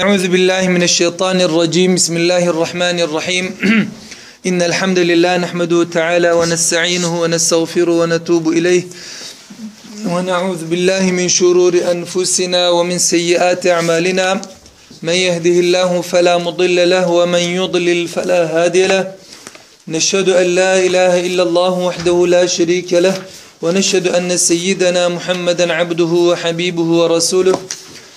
أعوذ بالله من الشيطان الرجيم. بسم الله الرحمن الرحيم. إن الحمد لله نحمده تعالى ونستعينه ونستغفره ونتوب إليه. ونعوذ بالله من شرور أنفسنا ومن سيئات أعمالنا. من يهده الله فلا مضل له ومن يضلل فلا هادي له. نشهد أن لا إله إلا الله وحده لا شريك له. ونشهد أن سيدنا محمدا عبده وحبيبه ورسوله.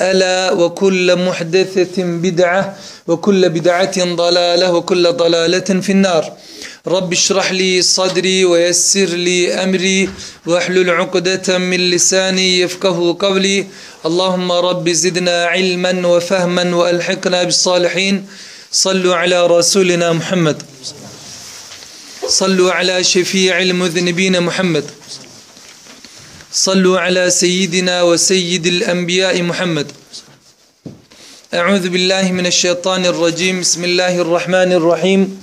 ألا وكل محدثة بدعة وكل بدعة ضلالة وكل ضلالة في النار. رب اشرح لي صدري ويسر لي أمري واحلل عقدة من لساني يفقه قولي. اللهم رب زدنا علما وفهما وألحقنا بالصالحين. صلوا على رسولنا محمد. صلوا على شفيع المذنبين محمد. صلوا على سيدنا وسيد الأنبياء محمد أعوذ بالله من الشيطان الرجيم بسم الله الرحمن الرحيم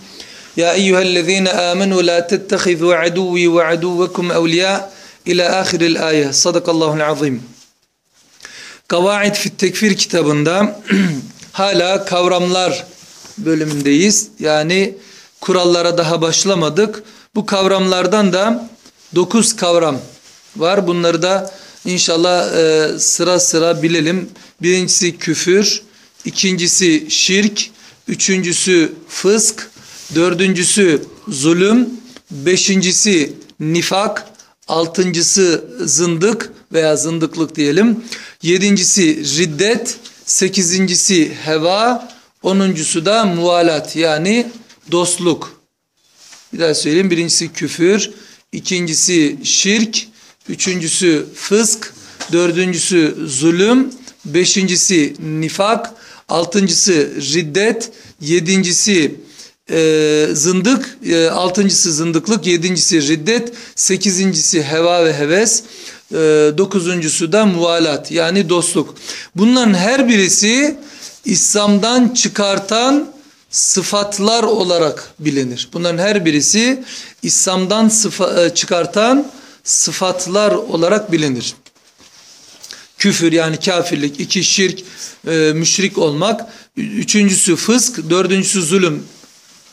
يا أيها الذين آمنوا لا تتخذوا عدوي وعدوكم أولياء إلى آخر الآية صدق الله العظيم Kavaid fit Tekfir kitabında hala kavramlar bölümündeyiz. Yani kurallara daha başlamadık. Bu kavramlardan da 9 kavram var. Bunları da inşallah e, sıra sıra bilelim. Birincisi küfür, ikincisi şirk, üçüncüsü fısk, dördüncüsü zulüm, beşincisi nifak, altıncısı zındık veya zındıklık diyelim, yedincisi riddet, sekizincisi heva, onuncusu da muvalat yani dostluk. Bir daha söyleyeyim. Birincisi küfür, ikincisi şirk, üçüncüsü fısk, dördüncüsü zulüm, beşincisi nifak, altıncısı riddet, yedincisi e, zındık, e, altıncısı zındıklık, yedincisi riddet, sekizincisi heva ve heves, e, dokuzuncusu da muvalat yani dostluk. Bunların her birisi İslam'dan çıkartan sıfatlar olarak bilinir. Bunların her birisi İslam'dan sıfa, çıkartan sıfatlar olarak bilinir. Küfür yani kafirlik, iki şirk, e, müşrik olmak, üçüncüsü fısk, dördüncüsü zulüm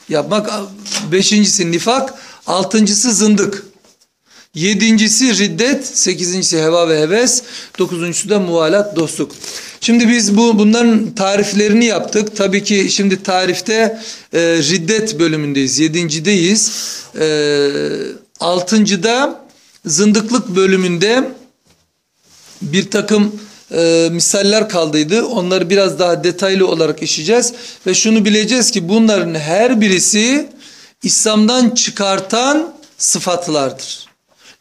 yapmak, beşincisi nifak, altıncısı zındık. Yedincisi riddet, sekizincisi heva ve heves, dokuzuncusu da muvalat, dostluk. Şimdi biz bu bunların tariflerini yaptık. Tabii ki şimdi tarifte e, riddet bölümündeyiz, yedincideyiz. E, altıncıda zındıklık bölümünde bir takım e, misaller kaldıydı. Onları biraz daha detaylı olarak işleyeceğiz. Ve şunu bileceğiz ki bunların her birisi İslam'dan çıkartan sıfatlardır.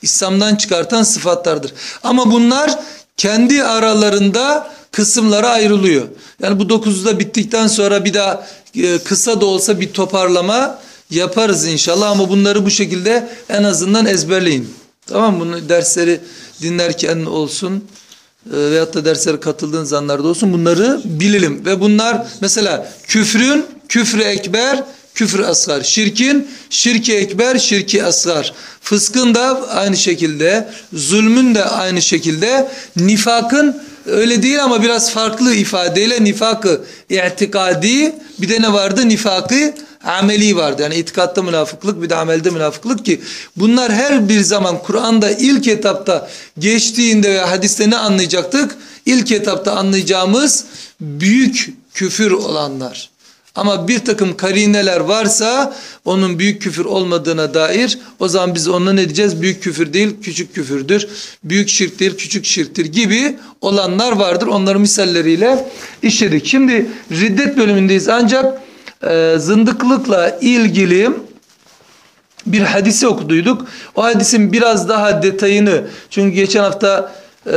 İslam'dan çıkartan sıfatlardır. Ama bunlar kendi aralarında kısımlara ayrılıyor. Yani bu dokuzda bittikten sonra bir daha e, kısa da olsa bir toparlama yaparız inşallah. Ama bunları bu şekilde en azından ezberleyin. Tamam? Bunu dersleri dinlerken olsun veyahut da derslere katıldığın zanlarda olsun bunları bilelim. Ve bunlar mesela küfrün küfrü ekber, küfrü asgar. Şirkin şirki ekber, şirki asgar. Fıskın da aynı şekilde, zulmün de aynı şekilde, nifakın öyle değil ama biraz farklı ifadeyle nifakı i'tikadi bir de ne vardı? Nifakı ameli vardı. Yani itikatta münafıklık bir de amelde münafıklık ki bunlar her bir zaman Kur'an'da ilk etapta geçtiğinde ve hadiste ne anlayacaktık? İlk etapta anlayacağımız büyük küfür olanlar. Ama bir takım karineler varsa onun büyük küfür olmadığına dair o zaman biz ona ne diyeceğiz? Büyük küfür değil küçük küfürdür. Büyük şirk değil küçük şirktir gibi olanlar vardır. Onların misalleriyle işledik. Şimdi riddet bölümündeyiz ancak e, zındıklıkla ilgili bir hadisi okuduyduk. O hadisin biraz daha detayını çünkü geçen hafta e,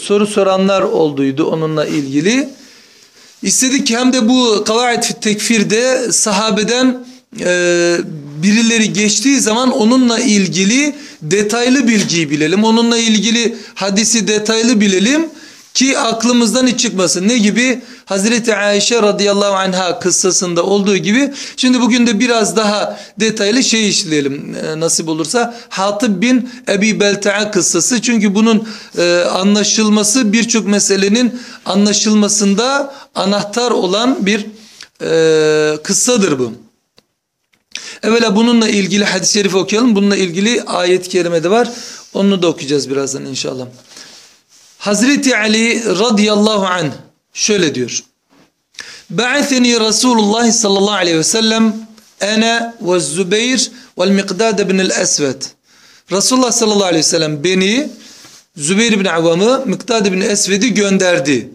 soru soranlar olduydu onunla ilgili. İstedik ki hem de bu kavaid tekfirde sahabeden e, birileri geçtiği zaman onunla ilgili detaylı bilgiyi bilelim. Onunla ilgili hadisi detaylı bilelim ki aklımızdan hiç çıkmasın. Ne gibi? Hazreti Ayşe radıyallahu anha kıssasında olduğu gibi. Şimdi bugün de biraz daha detaylı şey işleyelim e, nasip olursa. Hatib bin Ebi Belta'a kıssası. Çünkü bunun e, anlaşılması birçok meselenin anlaşılmasında anahtar olan bir e, kıssadır bu. Evvela bununla ilgili hadis-i şerif okuyalım. Bununla ilgili ayet-i kerime de var. Onu da okuyacağız birazdan inşallah. Hazreti Ali radıyallahu anh şöyle diyor. Ba'atheni Resulullah sallallahu aleyhi ve sellem ene ve Zübeyir vel Miqdad ibn el-Esved. Resulullah sallallahu aleyhi ve sellem beni Zübeyir ibn Avam'ı Miqdad ibn Esved'i gönderdi.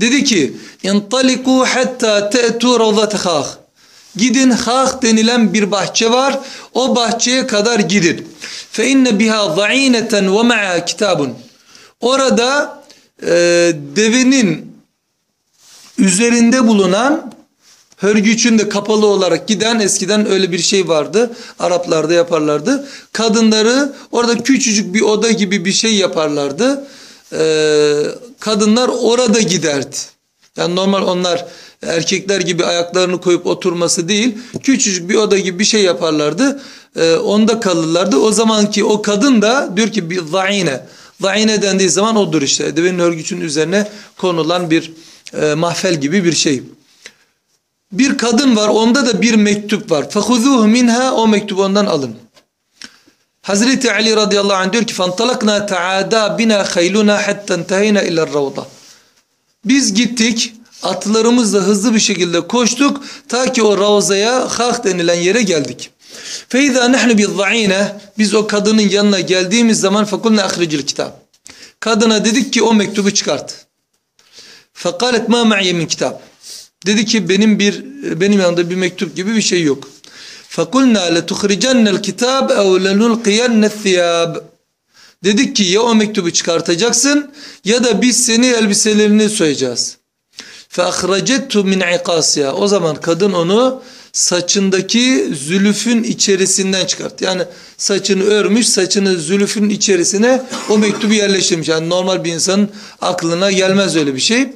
Dedi ki intaliku hatta te'tu ravzat khah. Gidin Hak denilen bir bahçe var. O bahçeye kadar gidin. Fe inne biha za'ineten ve ma'a kitabun. Orada e, devenin üzerinde bulunan hörgüçünde kapalı olarak giden eskiden öyle bir şey vardı. Araplarda yaparlardı. Kadınları orada küçücük bir oda gibi bir şey yaparlardı. Ee, kadınlar orada giderdi. Yani normal onlar erkekler gibi ayaklarını koyup oturması değil. Küçücük bir oda gibi bir şey yaparlardı. Ee, onda kalırlardı. O zamanki o kadın da diyor ki bir zaine. Zaine dendiği zaman odur işte. Devenin örgücünün üzerine konulan bir e, mahfel gibi bir şey. Bir kadın var onda da bir mektup var. فَخُذُوهُ minha O mektubu ondan alın. Hazreti Ali radıyallahu anh diyor ki فَانْطَلَقْنَا تَعَادَى بِنَا خَيْلُنَا حَتَّى انْتَهَيْنَا اِلَى الرَّوْضَةِ Biz gittik atlarımızla hızlı bir şekilde koştuk ta ki o ravzaya hak denilen yere geldik. Feyda nahnu bizza'ine biz o kadının yanına geldiğimiz zaman fakulna ahricil kitap. Kadına dedik ki o mektubu çıkart. Fekalet ma ma'iye min kitap. Dedi ki benim bir benim yanımda bir mektup gibi bir şey yok. Fakulna le tuhricennel kitab ev lenulqiyenne thiyab. Dedik ki ya o mektubu çıkartacaksın ya da biz seni elbiselerini soyacağız. Fe ahracettu min iqasiya. O zaman kadın onu saçındaki zülüfün içerisinden çıkart. Yani saçını örmüş, saçını zülüfün içerisine o mektubu yerleştirmiş. Yani normal bir insanın aklına gelmez öyle bir şey.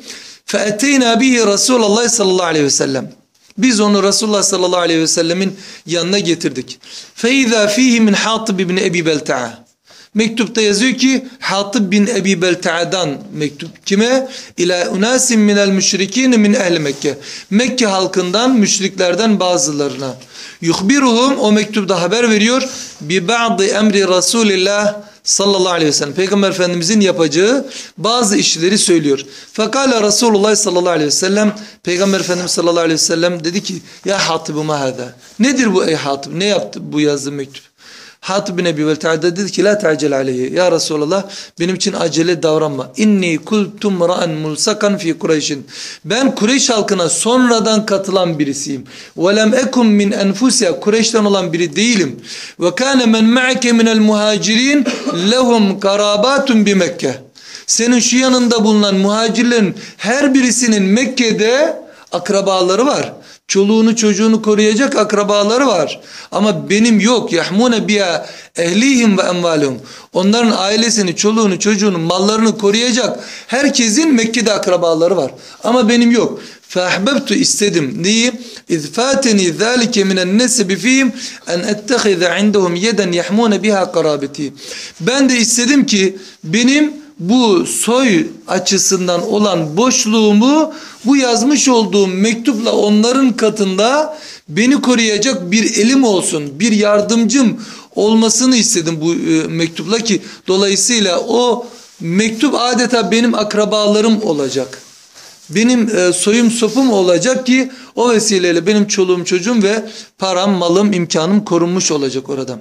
فَاَتَيْنَا بِهِ رَسُولَ اللّٰهِ sallallahu aleyhi ve sellem. Biz onu Resulullah sallallahu aleyhi ve sellemin yanına getirdik. فَاِذَا ف۪يهِ مِنْ حَاطِبِ بِنْ اَبِي بَلْتَعَى Mektupta yazıyor ki Hatib bin Ebi Belta'dan mektup kime? İlâ unâsim minel müşrikîne min ehli Mekke. Mekke halkından müşriklerden bazılarına. Yuhbiruhum o mektupta haber veriyor. Bi ba'di emri Resulillah sallallahu aleyhi ve sellem. Peygamber Efendimizin yapacağı bazı işleri söylüyor. Fakale Resulullah sallallahu aleyhi ve sellem Peygamber Efendimiz sallallahu aleyhi ve sellem dedi ki ya Hatib ma hada. Nedir bu ey Hatib? Ne yaptı bu yazdığı mektup? Hatib bin Ebi Velte'de dedi ki la te'acel aleyhi. Ya Resulallah benim için acele davranma. İnni kultum ra'an mulsakan fi Kureyş'in. Ben Kureyş halkına sonradan katılan birisiyim. Ve lem ekun min enfusiya. Kureyş'ten olan biri değilim. Ve kâne men ma'ke minel muhacirin lehum karabatun bi Mekke. Senin şu yanında bulunan muhacirlerin her birisinin Mekke'de akrabaları var. Çoluğunu çocuğunu koruyacak akrabaları var. Ama benim yok. Yahmune biya ehlihim ve emvalihum. Onların ailesini, çoluğunu, çocuğunu, mallarını koruyacak herkesin Mekke'de akrabaları var. Ama benim yok. Fehbebtu istedim. Neyi? İzfateni zâlike minen nesebi fîhim en ettehize indehum yeden yahmune biha karabeti. Ben de istedim ki benim bu soy açısından olan boşluğumu bu yazmış olduğum mektupla onların katında beni koruyacak bir elim olsun, bir yardımcım olmasını istedim bu e, mektupla ki dolayısıyla o mektup adeta benim akrabalarım olacak. benim e, soyum sopum olacak ki o vesileyle benim çoluğum çocuğum ve param, malım, imkanım korunmuş olacak orada.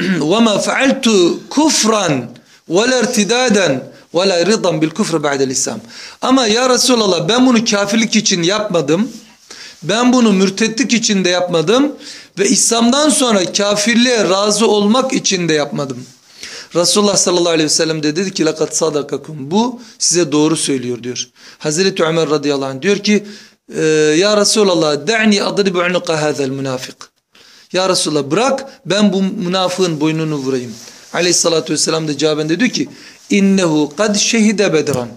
وَمَا فَعَلْتُ كُفْرًا ve la irtidaden ve la ridan bil küfre ba'del İslam. Ama ya Resulallah ben bunu kafirlik için yapmadım. Ben bunu mürtetlik için de yapmadım ve İslam'dan sonra kafirliğe razı olmak için de yapmadım. Resulullah sallallahu aleyhi ve sellem de dedi ki lakat sadakakum bu size doğru söylüyor diyor. Hazreti Ömer radıyallahu anh diyor ki e, ya Resulallah de'ni adribu unuka hazel münafık. Ya Resulallah bırak ben bu münafığın boynunu vurayım. Aleyhissalatü vesselam da cevaben diyor ki innehu kad şehide bedran.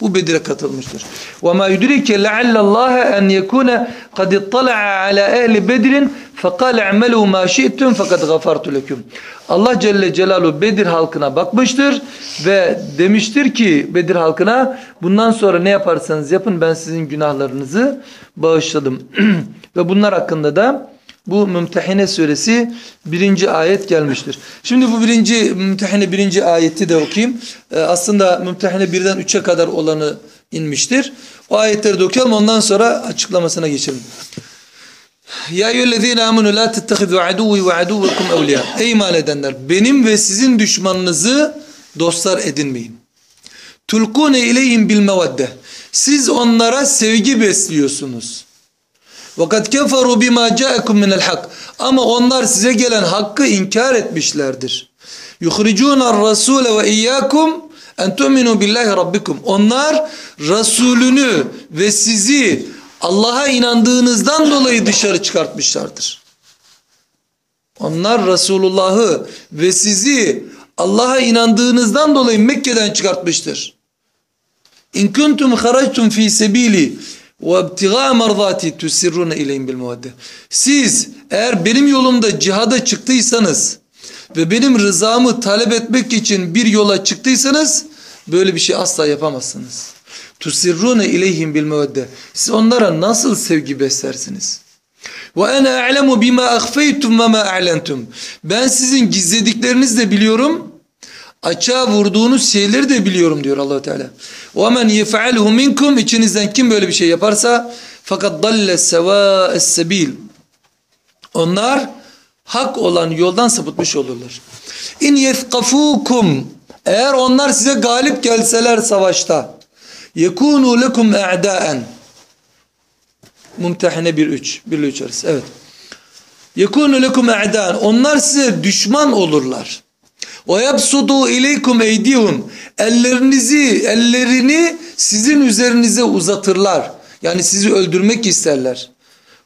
Bu Bedir'e katılmıştır. Ve ma yudrike leallallaha en yekune kad ittala'a ala ehli Bedir'in fekal i'melu ma şi'tum fakat gafartu leküm. Allah Celle Celaluhu Bedir halkına bakmıştır ve demiştir ki Bedir halkına bundan sonra ne yaparsanız yapın ben sizin günahlarınızı bağışladım. ve bunlar hakkında da bu Mümtehine suresi birinci ayet gelmiştir. Şimdi bu birinci Mümtehine birinci ayeti de okuyayım. Ee, aslında Mümtehine birden üçe kadar olanı inmiştir. O ayetleri de okuyalım ondan sonra açıklamasına geçelim. Ya eyyühellezine amenu la tettehidu aduvi ve aduvekum evliya. Ey iman edenler benim ve sizin düşmanınızı dostlar edinmeyin. Tulkune ileyhim bil mevedde. Siz onlara sevgi besliyorsunuz. Vakat keferu bima ca'akum minel hak. Ama onlar size gelen hakkı inkar etmişlerdir. Yuhricuna rasule ve iyyakum en tu'minu billahi rabbikum. Onlar Resulünü ve sizi Allah'a inandığınızdan dolayı dışarı çıkartmışlardır. Onlar Resulullah'ı ve sizi Allah'a inandığınızdan dolayı Mekke'den çıkartmıştır. İn kuntum haractum fi sebili وَابْتِغَاءَ مَرْضَاتِ تُسِرُّونَ اِلَيْهِمْ بِالْمُوَدَّةِ Siz eğer benim yolumda cihada çıktıysanız ve benim rızamı talep etmek için bir yola çıktıysanız böyle bir şey asla yapamazsınız. تُسِرُّونَ اِلَيْهِمْ بِالْمُوَدَّةِ Siz onlara nasıl sevgi beslersiniz? وَاَنَا أَعْلَمُ بِمَا أَخْفَيْتُمْ وَمَا أَعْلَنْتُمْ Ben sizin gizlediklerinizi de biliyorum açığa vurduğunuz şeyleri de biliyorum diyor Allahu Teala. O men yef'alhu minkum içinizden kim böyle bir şey yaparsa fakat dalle seva'es sebil. Onlar hak olan yoldan sapıtmış olurlar. İn yethkafukum eğer onlar size galip gelseler savaşta yekunu lekum a'daen mumtehine 1 3 1 3 arası evet. Yekunu lekum a'daen onlar size düşman olurlar. Ve yapsudu ileykum eydihum. Ellerinizi, ellerini sizin üzerinize uzatırlar. Yani sizi öldürmek isterler.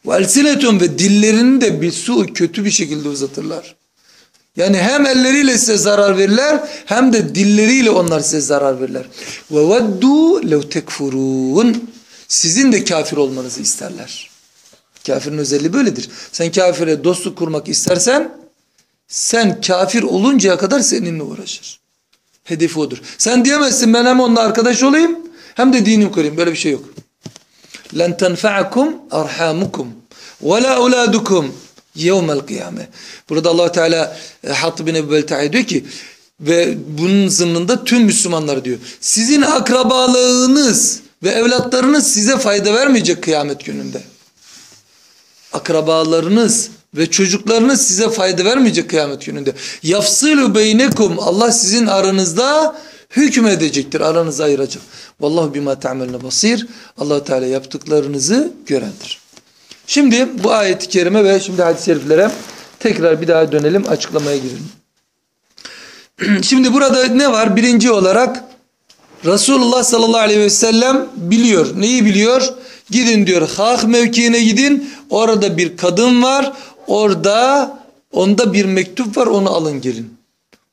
Ve elsinetun ve dillerini de bir su kötü bir şekilde uzatırlar. Yani hem elleriyle size zarar verirler hem de dilleriyle onlar size zarar verirler. Ve veddu lev tekfurun. Sizin de kafir olmanızı isterler. Kafirin özelliği böyledir. Sen kafire dostluk kurmak istersen sen kafir oluncaya kadar seninle uğraşır. Hedefi odur. Sen diyemezsin ben hem onunla arkadaş olayım hem de dinim koruyayım. Böyle bir şey yok. لَنْ تَنْفَعَكُمْ أَرْحَامُكُمْ وَلَا أُولَادُكُمْ يَوْمَ الْقِيَامَةِ Burada allah Teala e, Hatib bin Ebu Belta'ya diyor ki ve bunun zımnında tüm Müslümanlar diyor. Sizin akrabalığınız ve evlatlarınız size fayda vermeyecek kıyamet gününde. Akrabalarınız ve çocuklarınız size fayda vermeyecek kıyamet gününde. Yafsilu beynekum Allah sizin aranızda hükmedecektir. Aranızı ayıracak. Vallahu bima ta'melne basir. allah Teala yaptıklarınızı görendir. Şimdi bu ayeti kerime ve şimdi hadis-i şeriflere tekrar bir daha dönelim açıklamaya girelim. Şimdi burada ne var? Birinci olarak Resulullah sallallahu aleyhi ve sellem biliyor. Neyi biliyor? Gidin diyor Hak mevkiine gidin. Orada bir kadın var. Orada onda bir mektup var onu alın gelin.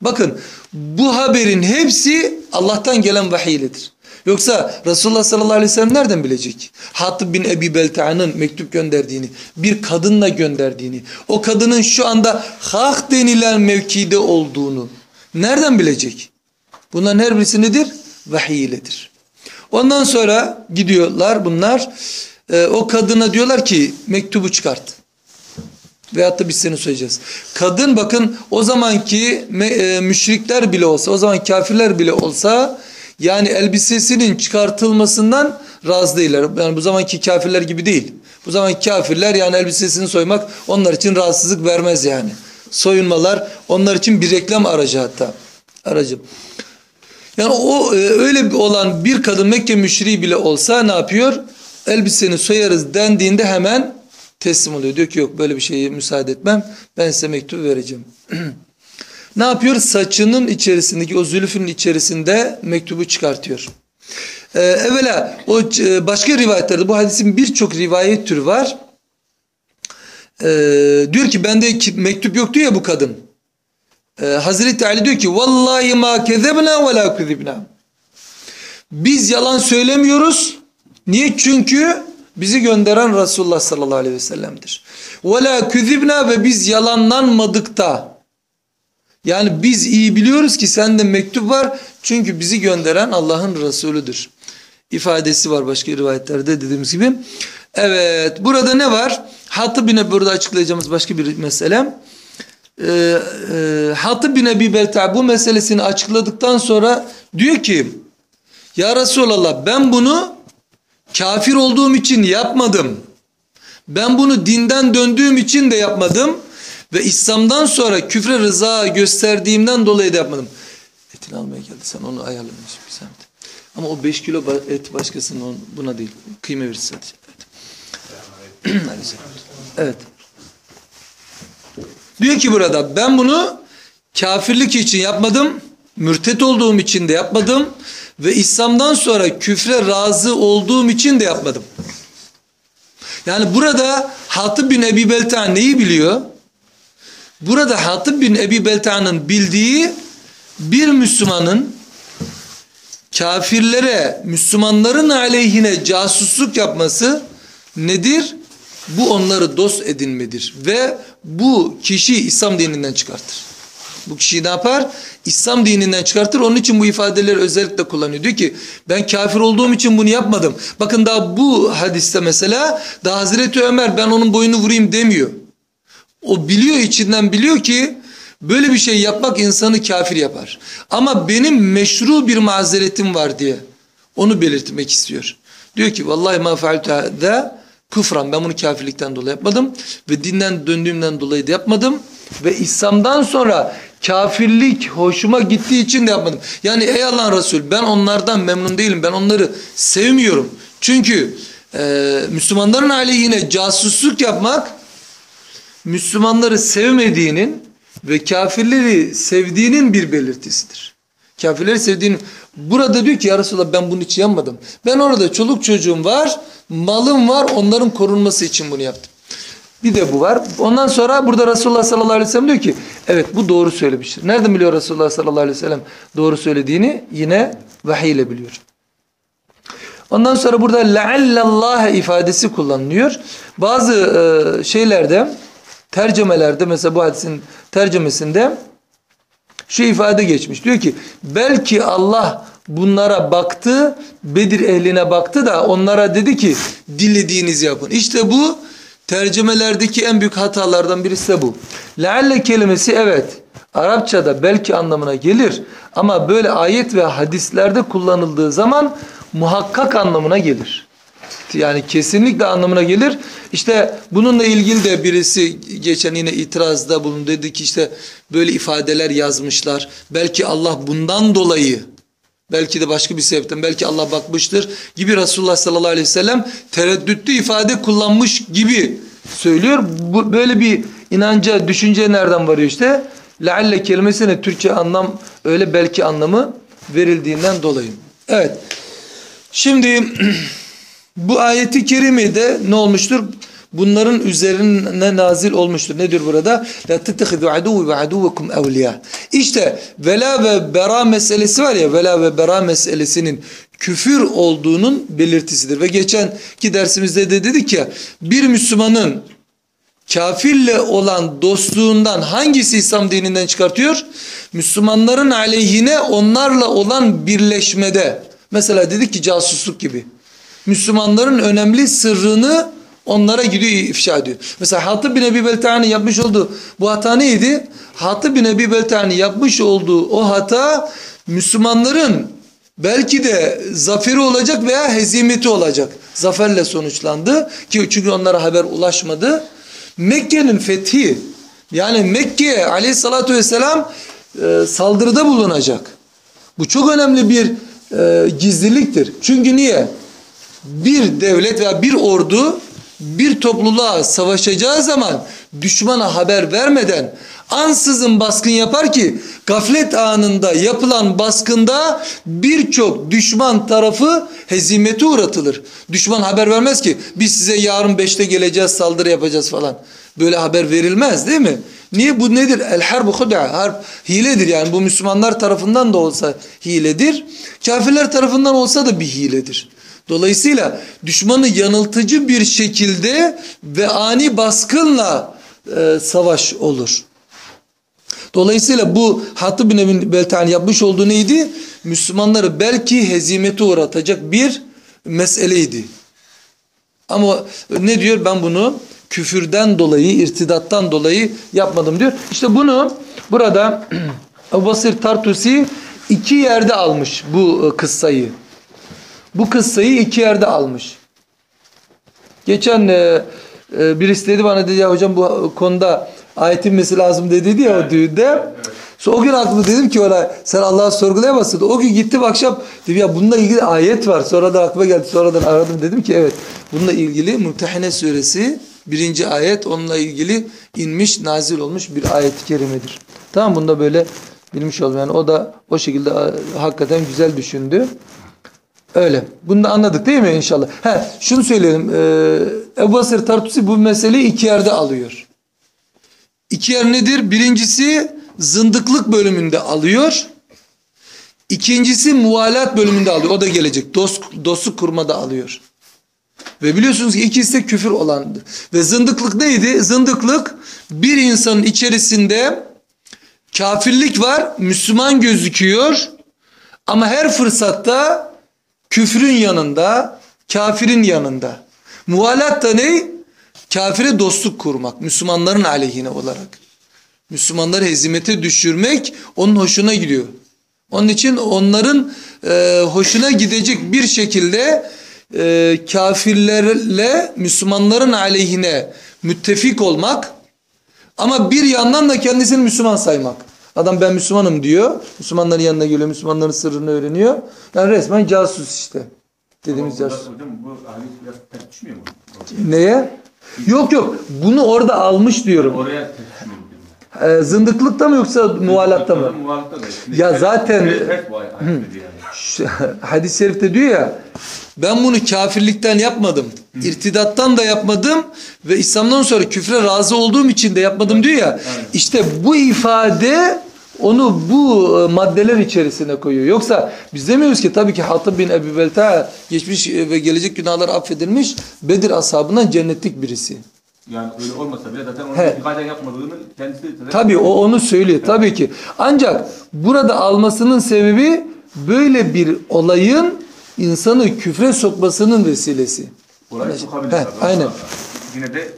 Bakın bu haberin hepsi Allah'tan gelen vahiyledir. Yoksa Resulullah sallallahu aleyhi ve sellem nereden bilecek? Hatib bin Ebi Belta'nın mektup gönderdiğini, bir kadınla gönderdiğini, o kadının şu anda hak denilen mevkide olduğunu nereden bilecek? Bunların her birisi nedir? Vahiyledir. Ondan sonra gidiyorlar bunlar. E, o kadına diyorlar ki mektubu çıkart. Veyahut da biz seni söyleyeceğiz. Kadın bakın o zamanki e, müşrikler bile olsa, o zaman kafirler bile olsa Yani elbisesinin çıkartılmasından razı değiller. Yani bu zamanki kafirler gibi değil. Bu zamanki kafirler yani elbisesini soymak onlar için rahatsızlık vermez yani. Soyunmalar onlar için bir reklam aracı hatta. Aracı. Yani o e, öyle olan bir kadın Mekke müşriği bile olsa ne yapıyor? Elbiseni soyarız dendiğinde hemen teslim oluyor. Diyor ki yok böyle bir şeye müsaade etmem. Ben size mektubu vereceğim. ne yapıyor? Saçının içerisindeki o zülfü'nün içerisinde mektubu çıkartıyor. Ee, evvela o e, başka rivayetlerde bu hadisin birçok rivayet türü var. Ee, diyor ki bende mektup yoktu ya bu kadın. Ee, Hazreti Ali diyor ki vallahi ma kezebna ve la kezibna. Biz yalan söylemiyoruz. Niye? Çünkü bizi gönderen Resulullah sallallahu aleyhi ve sellem'dir. Ve la kezibna ve biz yalanlanmadık da. Yani biz iyi biliyoruz ki sende mektup var. Çünkü bizi gönderen Allah'ın Resulüdür. ifadesi var başka rivayetlerde dediğimiz gibi. Evet burada ne var? Hatı bin burada açıklayacağımız başka bir mesele. Ee, e, Hatı bin Ebi bu meselesini açıkladıktan sonra diyor ki Ya Resulallah ben bunu kafir olduğum için yapmadım. Ben bunu dinden döndüğüm için de yapmadım. Ve İslam'dan sonra küfre rıza gösterdiğimden dolayı da yapmadım. Etini almaya geldi sen onu ayarlamış bir semt. Ama o 5 kilo et başkasının buna değil. Kıyma verir sadece. Evet. evet. Diyor ki burada ben bunu kafirlik için yapmadım. Mürtet olduğum için de yapmadım. Ve İslam'dan sonra küfre razı olduğum için de yapmadım. Yani burada Hatib bin Ebi Belta neyi biliyor? Burada Hatib bin Ebi Belta'nın bildiği bir Müslümanın kafirlere, Müslümanların aleyhine casusluk yapması nedir? Bu onları dost edinmedir ve bu kişi İslam dininden çıkartır. Bu kişiyi ne yapar? İslam dininden çıkartır. Onun için bu ifadeleri özellikle kullanıyor. Diyor ki ben kafir olduğum için bunu yapmadım. Bakın daha bu hadiste mesela daha Hazreti Ömer ben onun boyunu vurayım demiyor. O biliyor içinden biliyor ki böyle bir şey yapmak insanı kafir yapar. Ama benim meşru bir mazeretim var diye onu belirtmek istiyor. Diyor ki vallahi ma faaltu da kufran ben bunu kafirlikten dolayı yapmadım ve dinden döndüğümden dolayı da yapmadım ve İslam'dan sonra kafirlik hoşuma gittiği için de yapmadım. Yani ey Allah'ın Resulü ben onlardan memnun değilim ben onları sevmiyorum. Çünkü e, Müslümanların aleyhine casusluk yapmak Müslümanları sevmediğinin ve kafirleri sevdiğinin bir belirtisidir. Kafirleri sevdiğinin burada diyor ki ya Resulallah ben bunun için yapmadım. Ben orada çoluk çocuğum var, malım var onların korunması için bunu yaptım. Bir de bu var. Ondan sonra burada Resulullah sallallahu aleyhi ve sellem diyor ki evet bu doğru söylemiştir. Nereden biliyor Resulullah sallallahu aleyhi ve sellem doğru söylediğini? Yine vahiy ile biliyor. Ondan sonra burada leallallâhe ifadesi kullanılıyor. Bazı e, şeylerde tercemelerde mesela bu hadisin tercemesinde şu ifade geçmiş. Diyor ki belki Allah bunlara baktı, Bedir ehline baktı da onlara dedi ki dilediğinizi yapın. İşte bu tercemelerdeki en büyük hatalardan birisi de bu. Lealle kelimesi evet Arapçada belki anlamına gelir ama böyle ayet ve hadislerde kullanıldığı zaman muhakkak anlamına gelir. Yani kesinlikle anlamına gelir. İşte bununla ilgili de birisi geçen yine itirazda bulundu. Dedi ki işte böyle ifadeler yazmışlar. Belki Allah bundan dolayı belki de başka bir sebepten belki Allah bakmıştır gibi Resulullah sallallahu aleyhi ve sellem tereddütlü ifade kullanmış gibi söylüyor. Bu, böyle bir inanca, düşünce nereden varıyor işte? Lealle kelimesine Türkçe anlam öyle belki anlamı verildiğinden dolayı. Evet. Şimdi Bu ayeti kerimede ne olmuştur? Bunların üzerine nazil olmuştur. Ne diyor burada? La tettehidu aduvi ve aduvekum evliya. İşte vela ve bera meselesi var ya vela ve bera meselesinin küfür olduğunun belirtisidir. Ve geçenki dersimizde de dedik ya bir Müslümanın kafirle olan dostluğundan hangisi İslam dininden çıkartıyor? Müslümanların aleyhine onlarla olan birleşmede. Mesela dedik ki casusluk gibi. Müslümanların önemli sırrını onlara gidiyor ifşa ediyor. Mesela Hatib bin Ebi Beltani yapmış olduğu bu hata neydi? Hatib bin Ebi Beltani yapmış olduğu o hata Müslümanların belki de zaferi olacak veya hezimeti olacak. Zaferle sonuçlandı ki çünkü onlara haber ulaşmadı. Mekke'nin fethi yani Mekke'ye aleyhissalatü vesselam e, saldırıda bulunacak. Bu çok önemli bir e, gizliliktir. Çünkü niye? Bir devlet veya bir ordu bir topluluğa savaşacağı zaman düşmana haber vermeden ansızın baskın yapar ki gaflet anında yapılan baskında birçok düşman tarafı hezimete uğratılır. Düşman haber vermez ki biz size yarın beşte geleceğiz saldırı yapacağız falan. Böyle haber verilmez değil mi? Niye bu nedir? El harbu huda. Harp hiledir yani bu Müslümanlar tarafından da olsa hiledir. Kafirler tarafından olsa da bir hiledir. Dolayısıyla düşmanı yanıltıcı bir şekilde ve ani baskınla e, savaş olur. Dolayısıyla bu Hatib bin Ebi Beltan yapmış olduğu neydi? Müslümanları belki hezimete uğratacak bir meseleydi. Ama ne diyor? Ben bunu küfürden dolayı, irtidattan dolayı yapmadım diyor. İşte bunu burada Basir Tartusi iki yerde almış bu e, kıssayı. Bu kıssayı iki yerde almış. Geçen e, e, birisi dedi bana dedi ya hocam bu konuda ayet inmesi lazım dedi ya o düğünde. Evet. Sonra o gün aklı dedim ki ona sen Allah'ı sorgulayamazsın. O gün gittim akşam dedim ya bununla ilgili ayet var. Sonra da aklıma geldi. Sonradan aradım dedim ki evet bununla ilgili Mümtehine suresi birinci ayet onunla ilgili inmiş nazil olmuş bir ayet-i kerimedir. Tamam bunda böyle bilmiş oldum. Yani o da o şekilde hakikaten güzel düşündü. Öyle. Bunu da anladık değil mi inşallah? He, şunu söyleyelim. Ee, Ebu Basir Tartusi bu meseleyi iki yerde alıyor. İki yer nedir? Birincisi zındıklık bölümünde alıyor. İkincisi muvalat bölümünde alıyor. O da gelecek. Dost, dostluk kurmada alıyor. Ve biliyorsunuz ki ikisi de küfür olandı. Ve zındıklık neydi? Zındıklık bir insanın içerisinde kafirlik var, Müslüman gözüküyor. Ama her fırsatta küfrün yanında, kafirin yanında. Muvalat da ne? Kafire dostluk kurmak, Müslümanların aleyhine olarak. Müslümanları hezimete düşürmek onun hoşuna gidiyor. Onun için onların e, hoşuna gidecek bir şekilde e, kafirlerle Müslümanların aleyhine müttefik olmak ama bir yandan da kendisini Müslüman saymak. Adam ben Müslümanım diyor. Müslümanların yanına geliyor. Müslümanların sırrını öğreniyor. Yani resmen casus işte. Dediğimiz casus. Hocam bu ahli biraz düşmüyor mu? Neye? Yok yok. Bunu orada almış diyorum. Oraya düşmüyor. Ee, zındıklıkta mı yoksa muvalatta mı? Muvalatta da. Ya zaten hadis-i şerifte diyor ya ben bunu kafirlikten yapmadım. İrtidattan da yapmadım ve İslam'dan sonra küfre razı olduğum için de yapmadım diyor ya. İşte bu ifade onu bu e, maddeler içerisine koyuyor. Yoksa biz demiyoruz ki tabii ki Hatib bin Ebu Belta geçmiş ve gelecek günahlar affedilmiş Bedir ashabından cennetlik birisi. Yani öyle olmasa bile zaten onu ifade yapmadığını kendisi... Tabii o onu söylüyor tabii ki. Ancak burada almasının sebebi böyle bir olayın insanı küfre sokmasının vesilesi. Orayı sokabilir. He, aynen. Yine de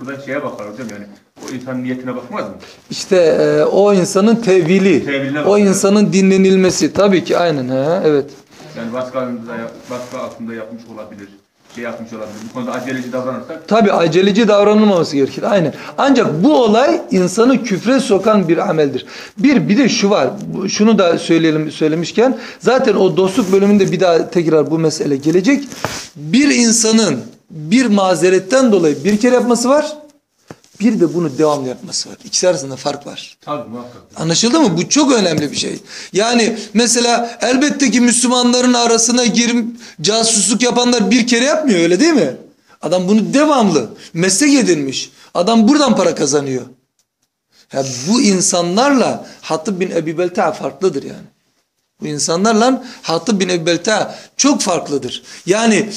burada şeye bakar hocam yani o insanın niyetine bakmaz mı? İşte e, o insanın tevili, Teviline o insanın dinlenilmesi tabii ki aynen he, evet. Yani baskı altında, baskı altında yapmış olabilir şey yapmış olabilir. Bu konuda aceleci davranırsak. Tabi aceleci davranılmaması gerekir. Aynen. Ancak bu olay insanı küfre sokan bir ameldir. Bir bir de şu var. Şunu da söyleyelim söylemişken zaten o dostluk bölümünde bir daha tekrar bu mesele gelecek. Bir insanın bir mazeretten dolayı bir kere yapması var. Bir de bunu devamlı yapması var. İkisi arasında fark var. Tabii muhakkak. Anlaşıldı mı? Bu çok önemli bir şey. Yani mesela elbette ki Müslümanların arasına girip casusluk yapanlar bir kere yapmıyor öyle değil mi? Adam bunu devamlı meslek edinmiş. Adam buradan para kazanıyor. Ya bu insanlarla Hatib bin Ebi Belta farklıdır yani. Bu insanlarla Hatib bin Ebi Belta çok farklıdır. Yani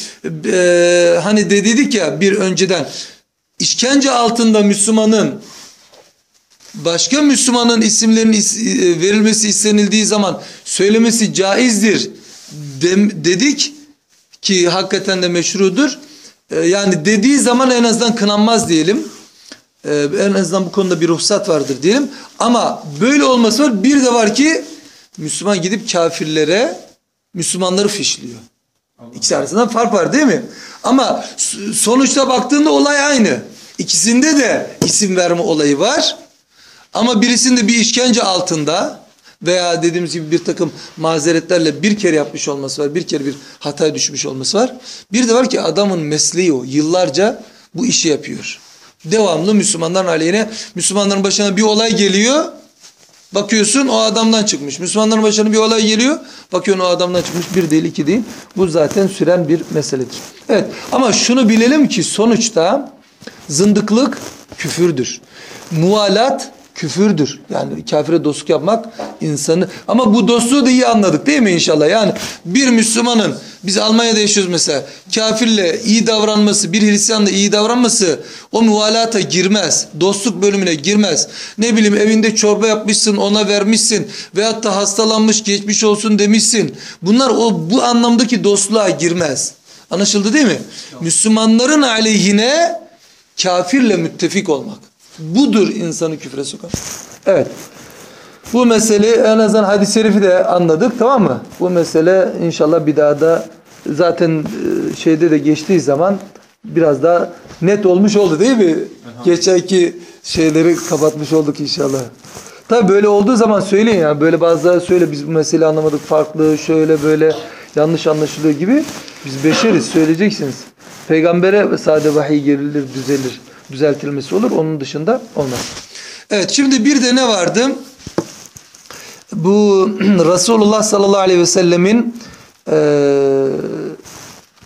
e, hani dedik ya bir önceden işkence altında Müslümanın başka Müslümanın isimlerinin e, verilmesi istenildiği zaman söylemesi caizdir dedik ki hakikaten de meşrudur. E, yani dediği zaman en azından kınanmaz diyelim. E, en azından bu konuda bir ruhsat vardır diyelim. Ama böyle olması var. Bir de var ki Müslüman gidip kafirlere Müslümanları fişliyor. İkisi arasında fark var değil mi? Ama sonuçta baktığında olay aynı. İkisinde de isim verme olayı var. Ama birisinde bir işkence altında veya dediğimiz gibi bir takım mazeretlerle bir kere yapmış olması var. Bir kere bir hataya düşmüş olması var. Bir de var ki adamın mesleği o. Yıllarca bu işi yapıyor. Devamlı Müslümanların aleyhine Müslümanların başına bir olay geliyor. Bakıyorsun o adamdan çıkmış. Müslümanların başına bir olay geliyor. Bakıyorsun o adamdan çıkmış. Bir değil iki değil. Bu zaten süren bir meseledir. Evet ama şunu bilelim ki sonuçta zındıklık küfürdür. Muvalat küfürdür. Yani kafire dostluk yapmak insanı ama bu dostluğu da iyi anladık değil mi inşallah? Yani bir Müslümanın biz Almanya'da yaşıyoruz mesela kafirle iyi davranması bir Hristiyanla iyi davranması o muvalata girmez. Dostluk bölümüne girmez. Ne bileyim evinde çorba yapmışsın ona vermişsin veyahut da hastalanmış geçmiş olsun demişsin. Bunlar o bu anlamdaki dostluğa girmez. Anlaşıldı değil mi? Müslümanların aleyhine kafirle müttefik olmak. Budur insanı küfre sokan. Evet. Bu meseleyi en azından hadis-i şerifi de anladık tamam mı? Bu mesele inşallah bir daha da zaten e, şeyde de geçtiği zaman biraz daha net olmuş oldu değil mi? Geçenki şeyleri kapatmış olduk inşallah. Tabi böyle olduğu zaman söyleyin ya böyle bazıları söyle biz bu meseleyi anlamadık farklı şöyle böyle yanlış anlaşılıyor gibi. Biz beşeriz söyleyeceksiniz. Peygambere sade vahiy gerilir düzelir düzeltilmesi olur onun dışında olmaz. Evet şimdi bir de ne vardı? Bu Resulullah sallallahu aleyhi ve sellemin e,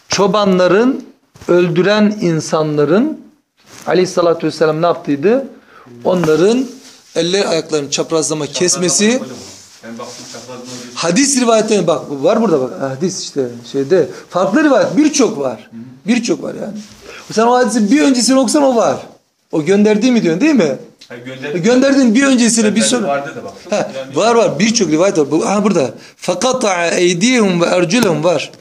çobanların öldüren insanların aleyhissalatü vesselam ne yaptıydı? Onların eller ayaklarını çaprazlama kesmesi hadis rivayetlerine bak bu var burada bak hadis işte şeyde farklı rivayet birçok var. Birçok var yani. Sen o hadisi bir öncesini okusan o var. O gönderdiği mi diyorsun değil mi? Hayır gönder. Gönderdiğin bir öncesini bir sonra. vardı da baktım. Ha, var var birçok rivayet var. Bu, aha burada. Fakata eydihum ve erculehum var.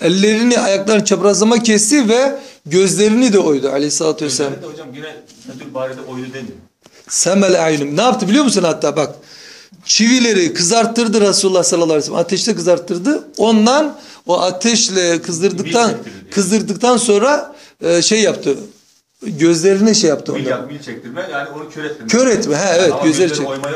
Ellerini ayaklarını çaprazlama kesti ve gözlerini de oydu aleyhissalatü vesselam. Gözleri de hocam yine Fethül Bari'de oydu demiyor. Semel ayunum. Ne yaptı biliyor musun hatta bak. Çivileri kızarttırdı Resulullah sallallahu aleyhi ve sellem. Ateşte kızarttırdı. Ondan o ateşle kızdırdıktan kızdırdıktan sonra e, şey yaptı. Gözlerine şey yaptı Mil, ondan. yap, mil çektirme yani onu kör ettirme. Kör etme. Ha evet Ama gözleri çek. oyma.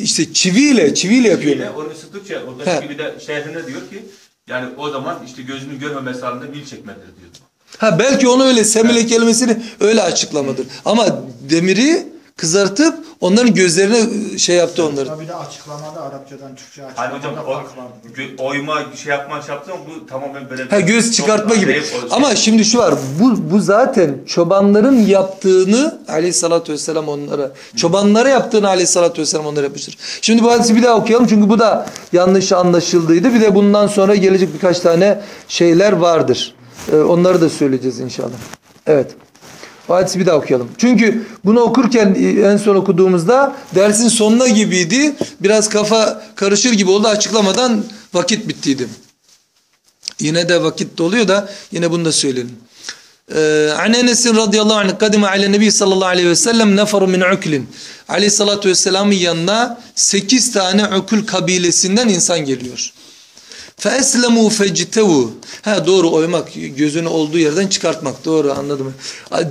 İşte çiviyle çiviyle yapıyor. Yine onu ısıttıkça He. oradaki gibi de şehrine diyor ki yani o zaman işte gözünü görmemesi halinde mil çekmedir diyor. Ha belki onu öyle semile kelimesini öyle açıklamadır. Ama demiri kızartıp onların gözlerine şey yaptı onları. Tabii de açıklamada Arapçadan Türkçe açıklamada hocam o, fark var. gö- oyma şey yapma şey yaptı ama bu tamamen böyle Ha göz çıkartma Çok gibi. acayip o şey. Ama şimdi şu var. Bu bu zaten çobanların yaptığını Aleyhissalatü vesselam onlara çobanlara yaptığını Aleyhissalatü vesselam onlara yapmıştır. Şimdi bu hadisi bir daha okuyalım çünkü bu da yanlış anlaşıldıydı. Bir de bundan sonra gelecek birkaç tane şeyler vardır. Ee, onları da söyleyeceğiz inşallah. Evet. O hadisi bir daha okuyalım. Çünkü bunu okurken e, en son okuduğumuzda dersin sonuna gibiydi. Biraz kafa karışır gibi oldu. Açıklamadan vakit bittiydi. Yine de vakit doluyor da yine bunu da söyleyelim. Ee, An Enes'in radıyallahu anh kadime ale nebi sallallahu aleyhi ve sellem neferu min uklin. Aleyhissalatü vesselamın yanına 8 tane ukul kabilesinden insan geliyor. Feeslemu fectevu. Ha doğru oymak gözünü olduğu yerden çıkartmak doğru anladım.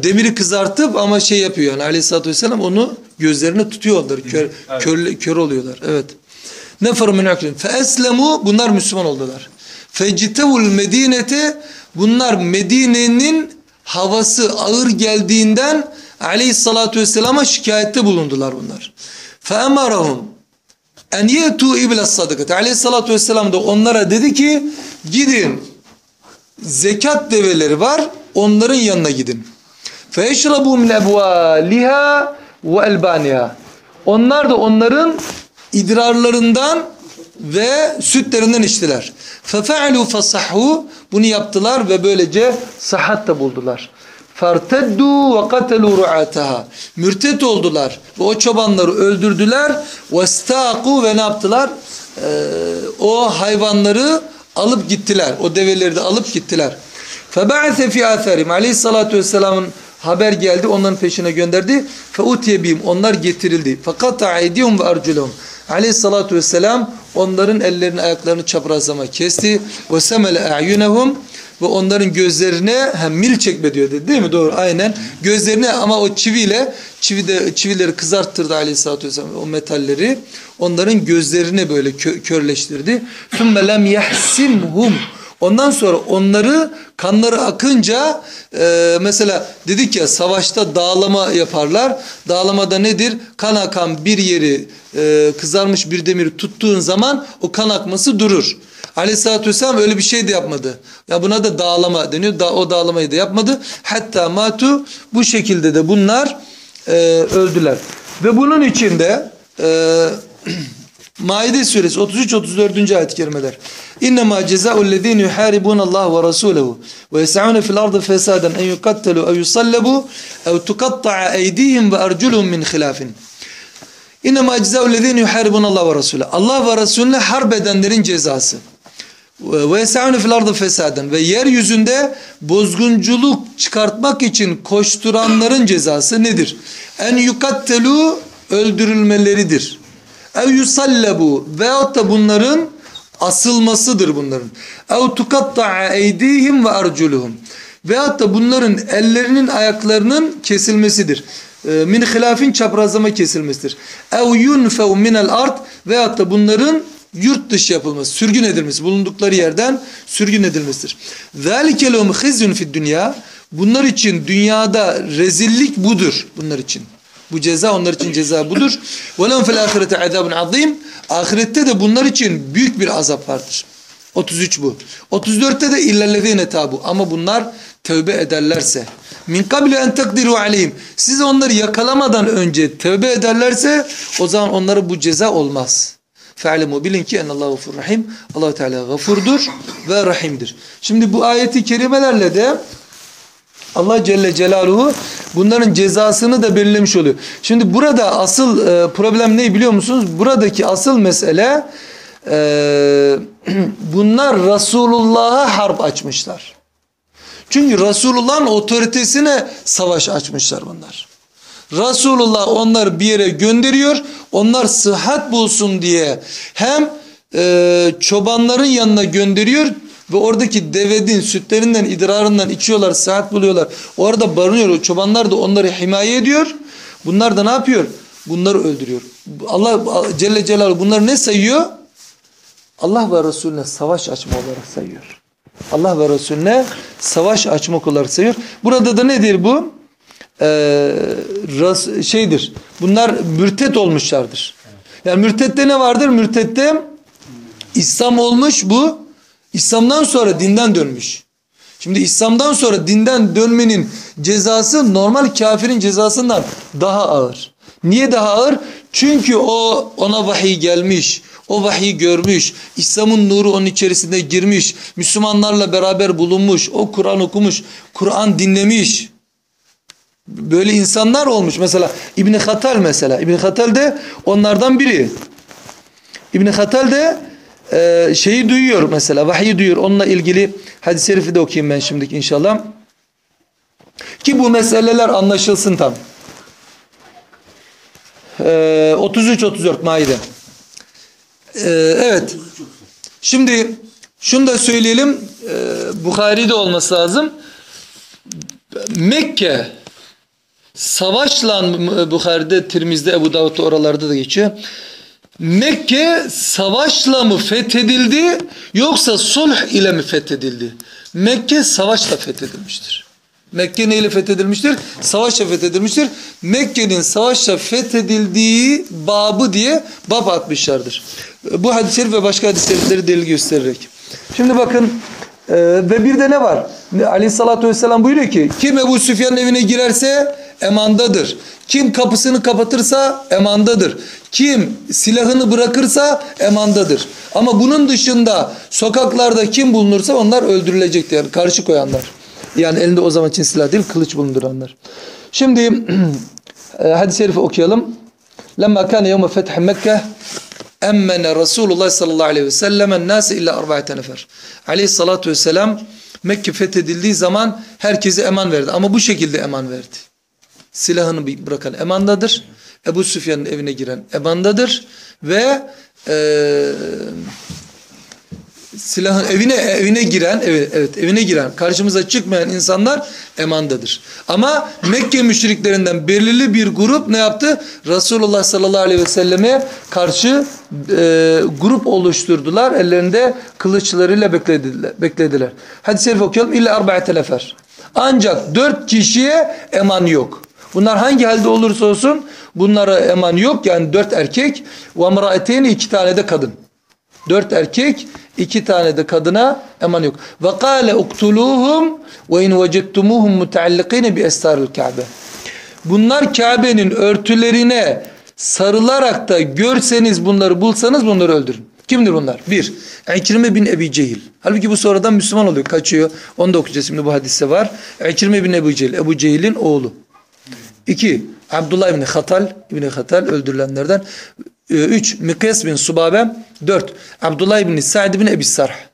Demiri kızartıp ama şey yapıyor yani aleyhissalatü vesselam onu gözlerine tutuyor onları. Kör, Evet. kör, kör oluyorlar. Evet. Neferu min uklin. Feeslemu bunlar Müslüman oldular. Fectevul medinete bunlar Medine'nin havası ağır geldiğinden aleyhissalatü vesselama şikayette bulundular bunlar. Feemarahum en yetu ibla sadakat. Aleyhissalatü vesselam da onlara dedi ki gidin zekat develeri var onların yanına gidin. Feşrabu min ebvaliha ve elbaniha. Onlar da onların idrarlarından ve sütlerinden içtiler. Fefe'alu fasahhu bunu yaptılar ve böylece sahat da buldular. Farteddu ve katelu ru'ataha. Mürtet oldular ve o çobanları öldürdüler. Vestaqu ve ne yaptılar? Ee, o hayvanları alıp gittiler. O develeri de alıp gittiler. Feba'ase fi atharim. Aleyhissalatu vesselamın haber geldi. Onların peşine gönderdi. Feutiye bihim. Onlar getirildi. Fakat aydihum ve arculahum. Aleyhissalatu vesselam onların ellerini ayaklarını çaprazlama kesti. Ve semele a'yunehum ve onların gözlerine hem mil çekme diyor dedi değil mi? Doğru aynen. Gözlerine ama o çiviyle çivi de, çivileri kızarttırdı aleyhissalatü vesselam o metalleri. Onların gözlerini böyle kö, körleştirdi. ثُمَّ لَمْ يَحْسِمْهُمْ Ondan sonra onları kanları akınca e, mesela dedik ya savaşta dağlama yaparlar. Dağlamada nedir? Kan akan bir yeri e, kızarmış bir demiri tuttuğun zaman o kan akması durur. Aleyhissalatü vesselam öyle bir şey de yapmadı. Ya buna da dağlama deniyor. Da, o dağlamayı da yapmadı. Hatta matu bu şekilde de bunlar e, öldüler. Ve bunun içinde e, Maide suresi 33-34. ayet-i kerimeler. İnnemâ cezâullezîne yuhâribûnallâhu ve rasûlehu ve yes'ûne fil ardı fesâden en yukattelû ev yusallebû ev tukatta'a eydîhim ve erculûhum min khilâfin. İnnemâ cezâullezîne yuhâribûnallâhu ve rasûle. Allah ve Resulüne harp edenlerin cezası. Ve yes'ûne fil ardı fesâden. Ve yeryüzünde bozgunculuk çıkartmak için koşturanların cezası nedir? En yukattelû öldürülmeleridir. Ev yusallabu veyahut da bunların asılmasıdır bunların. Ev tukatta'a eydihim ve arculuhum. Veyahut da bunların ellerinin ayaklarının kesilmesidir. Ee, Min hilafin çaprazlama kesilmesidir. Ev yunfev minel art veyahut da bunların yurt dışı yapılması, sürgün edilmesi, bulundukları yerden sürgün edilmesidir. ذَٰلِكَ لَهُمْ خِزْيٌ فِي dünya. Bunlar için dünyada rezillik budur bunlar için. Bu ceza onlar için ceza budur. وَلَهُمْ فِي الْآخِرَةِ عَذَابٌ عَظِيمٌ Ahirette de bunlar için büyük bir azap vardır. 33 bu. 34'te de illellezine tabu. Ama bunlar tövbe ederlerse. Min kabli en takdiru aleyhim. Siz onları yakalamadan önce tövbe ederlerse o zaman onlara bu ceza olmaz. Fe'lemu bilin ki ennallahu rahim. Allah Teala gafurdur ve rahimdir. Şimdi bu ayeti kerimelerle de Allah Celle Celaluhu bunların cezasını da belirlemiş oluyor. Şimdi burada asıl e, problem ne biliyor musunuz? Buradaki asıl mesele e, bunlar Resulullah'a harp açmışlar. Çünkü Resulullah'ın otoritesine savaş açmışlar bunlar. Resulullah onları bir yere gönderiyor. Onlar sıhhat bulsun diye hem e, çobanların yanına gönderiyor ve oradaki devedin sütlerinden idrarından içiyorlar sıhhat buluyorlar. Orada barınıyor. Çobanlar da onları himaye ediyor. Bunlar da ne yapıyor? Bunları öldürüyor. Allah Celle Celaluhu bunları ne sayıyor? Allah ve Resulüne savaş açma olarak sayıyor. Allah ve Resulüne savaş açmak olarak sayıyor. Burada da nedir bu? Ee, ras, şeydir. Bunlar mürtet olmuşlardır. Yani mürtette ne vardır? Mürtette İslam olmuş bu. İslam'dan sonra dinden dönmüş. Şimdi İslam'dan sonra dinden dönmenin cezası normal kafirin cezasından daha ağır. Niye daha ağır? Çünkü o ona vahiy gelmiş. O vahiy görmüş. İslam'ın nuru onun içerisinde girmiş. Müslümanlarla beraber bulunmuş. O Kur'an okumuş. Kur'an dinlemiş. Böyle insanlar olmuş. Mesela İbni Hatal mesela. İbni Hatal de onlardan biri. İbni Hatal de e, şeyi duyuyor mesela. Vahiy duyuyor. Onunla ilgili hadis-i şerifi de okuyayım ben şimdiki inşallah. Ki bu meseleler anlaşılsın tam. E, 33-34 Maide. E, evet. Şimdi şunu da söyleyelim. E, Bukhari'de olması lazım. Mekke savaşla Bukhari'de, Tirmiz'de, Ebu Davud'da oralarda da geçiyor. Mekke savaşla mı fethedildi yoksa sulh ile mi fethedildi? Mekke savaşla fethedilmiştir. Mekke neyle fethedilmiştir? Savaşla fethedilmiştir. Mekke'nin savaşla fethedildiği babı diye bab atmışlardır. Bu hadis-i şerif ve başka hadis-i şerifleri delil göstererek. Şimdi bakın e, ve bir de ne var? Aleyhissalatü vesselam buyuruyor ki kim Ebu Süfyan'ın evine girerse emandadır. Kim kapısını kapatırsa emandadır. Kim silahını bırakırsa emandadır. Ama bunun dışında sokaklarda kim bulunursa onlar öldürülecektir. Yani karşı koyanlar. Yani elinde o zaman için silah değil kılıç bulunduranlar. Şimdi hadis-i şerifi okuyalım. Lemma kâne yevme feth Mekke emmene Resulullah sallallahu aleyhi ve sellem nâse illa arba'ete nefer. Aleyhissalatu vesselam Mekke fethedildiği zaman herkese eman verdi. Ama bu şekilde eman verdi. Silahını bırakan emandadır. Ebu Süfyan'ın evine giren emandadır. Ve e, silahın evine evine giren evet, evet evine giren karşımıza çıkmayan insanlar emandadır. Ama Mekke müşriklerinden belirli bir grup ne yaptı? Resulullah sallallahu aleyhi ve selleme karşı e, grup oluşturdular. Ellerinde kılıçlarıyla beklediler. beklediler. Hadis-i şerif okuyalım. İlla arba'ete nefer. Ancak dört kişiye eman yok. Bunlar hangi halde olursa olsun bunlara eman yok. Yani dört erkek ve mraeteyni iki tane de kadın. Dört erkek, iki tane de kadına eman yok. Ve kâle uktuluhum ve in vecettumuhum muteallikine bi estaril Kabe. Bunlar Kabe'nin örtülerine sarılarak da görseniz bunları bulsanız bunları öldürün. Kimdir bunlar? Bir, İkrime bin Ebi Cehil. Halbuki bu sonradan Müslüman oluyor, kaçıyor. Onu da okuyacağız şimdi bu hadiste var. İkrime bin Ebi Cehil, Ebu Cehil'in oğlu. İki, Abdullah bin Hatal, İbni Hatal öldürülenlerden. Ee, üç, Mikyas bin Subabe. Dört, Abdullah bin Sa'd bin Ebi Sarh.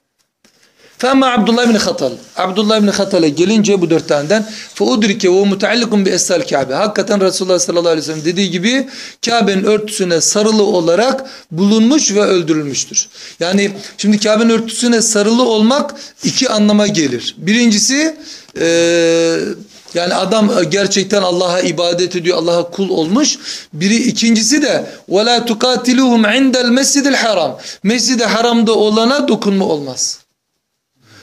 Fema Abdullah bin Hatal. Abdullah bin Hatal'e gelince bu dört taneden feudrike ve muteallikun bi esal Kabe. Hakikaten Resulullah sallallahu aleyhi ve sellem dediği gibi Kabe'nin örtüsüne sarılı olarak bulunmuş ve öldürülmüştür. Yani şimdi Kabe'nin örtüsüne sarılı olmak iki anlama gelir. Birincisi eee yani adam gerçekten Allah'a ibadet ediyor, Allah'a kul olmuş. Biri ikincisi de وَلَا تُقَاتِلُهُمْ عِنْدَ الْمَسْجِدِ الْحَرَامِ Mescid-i haramda olana dokunma olmaz.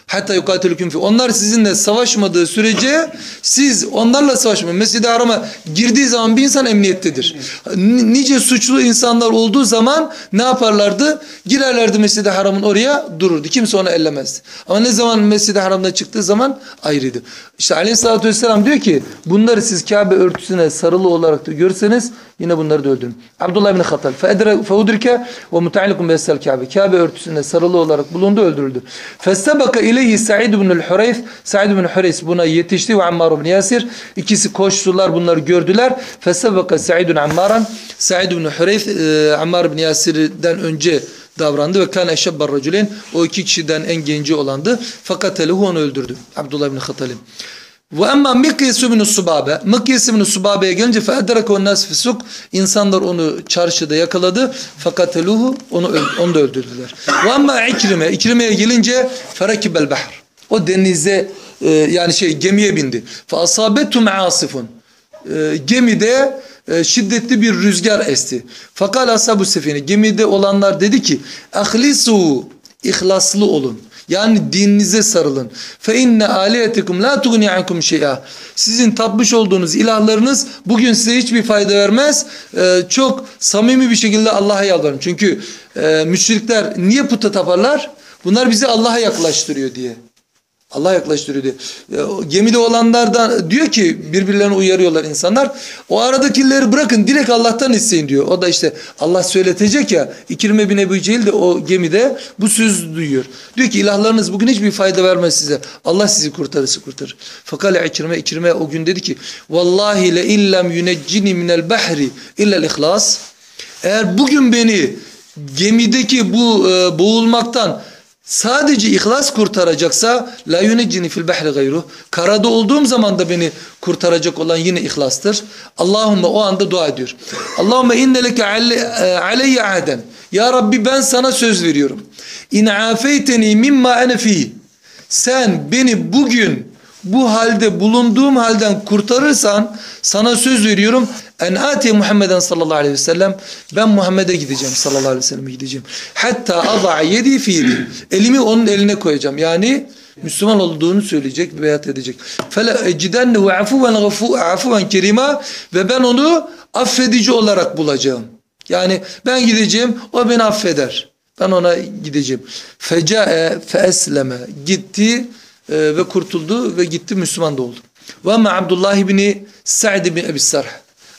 Hatta yukatilüküm fi. Onlar sizinle savaşmadığı sürece siz onlarla savaşmayın. Mescid-i Haram'a girdiği zaman bir insan emniyettedir. Nice suçlu insanlar olduğu zaman ne yaparlardı? Girerlerdi Mescid-i Haram'ın oraya dururdu. Kimse onu ellemezdi. Ama ne zaman Mescid-i Haram'da çıktığı zaman ayrıydı. İşte Aleyhisselatü Vesselam diyor ki bunları siz Kabe örtüsüne sarılı olarak da görseniz yine bunları da öldürün. Abdullah bin Hattal feudrike ve muta'allikum besel Kabe. Kabe örtüsüne sarılı olarak bulundu öldürüldü. Festebaka ileyhi Sa'id bin Hureyf. Sa'id bin Hureys buna yetişti ve Ammar bin Yasir. İkisi koştular bunları gördüler. Festebaka Sa'idun Ammaran. Sa'id bin Hureyf e, Ammar bin Yasir'den önce davrandı ve kan eşebber racüleyn o iki kişiden en genci olandı. Fakat onu öldürdü. Abdullah bin Hattalim. Ve emma Mikyes bin Subabe. Mikyes bin Subabe'ye gelince fe edrekehu nas fi suk. İnsanlar onu çarşıda yakaladı. Fakat eluhu onu onu da öldürdüler. Ve emma İkrime. İkrime'ye gelince ferakibel bahr. O denize e, yani şey gemiye bindi. Fe asabetum asifun. E, gemide e, şiddetli bir rüzgar esti. Fakal ashabu sefine gemide olanlar dedi ki ahlisu ihlaslı olun. Yani dininize sarılın. Fe inne aliyetikum la tugni ankum şey'a. Sizin tapmış olduğunuz ilahlarınız bugün size hiçbir fayda vermez. Ee, çok samimi bir şekilde Allah'a yalvarın. Çünkü e, müşrikler niye puta taparlar? Bunlar bizi Allah'a yaklaştırıyor diye. Allah yaklaştırıyor diye. O Gemide olanlardan diyor ki birbirlerini uyarıyorlar insanlar. O aradakileri bırakın direkt Allah'tan isteyin diyor. O da işte Allah söyletecek ya. İkirme bin Ebu Cehil de o gemide bu söz duyuyor. Diyor ki ilahlarınız bugün hiçbir fayda vermez size. Allah sizi kurtarırsa kurtarır. Fakale İkirme, İkirme o gün dedi ki Vallahi le illem yüneccini minel bahri illel ihlas. Eğer bugün beni gemideki bu e, boğulmaktan sadece ihlas kurtaracaksa la yuneccini fil bahri gayru. Karada olduğum zaman da beni kurtaracak olan yine ihlastır. Allahümme o anda dua ediyor. Allahümme inne leke aleyye aden. Ya Rabbi ben sana söz veriyorum. İn afeyteni mimma ene. Sen beni bugün bu halde bulunduğum halden kurtarırsan sana söz veriyorum en ati Muhammeden sallallahu aleyhi ve sellem ben Muhammed'e gideceğim sallallahu aleyhi ve selleme gideceğim. Hatta aza yedi fiili elimi onun eline koyacağım. Yani Müslüman olduğunu söyleyecek, beyat edecek. Fele ecidennehu afuven afuven kerima ve ben onu affedici olarak bulacağım. Yani ben gideceğim, o beni affeder. Ben ona gideceğim. Fecae feesleme gitti e, ve kurtuldu ve gitti Müslüman da oldu. Ve ama Abdullah ibni Sa'd ibn Ebi Sarh.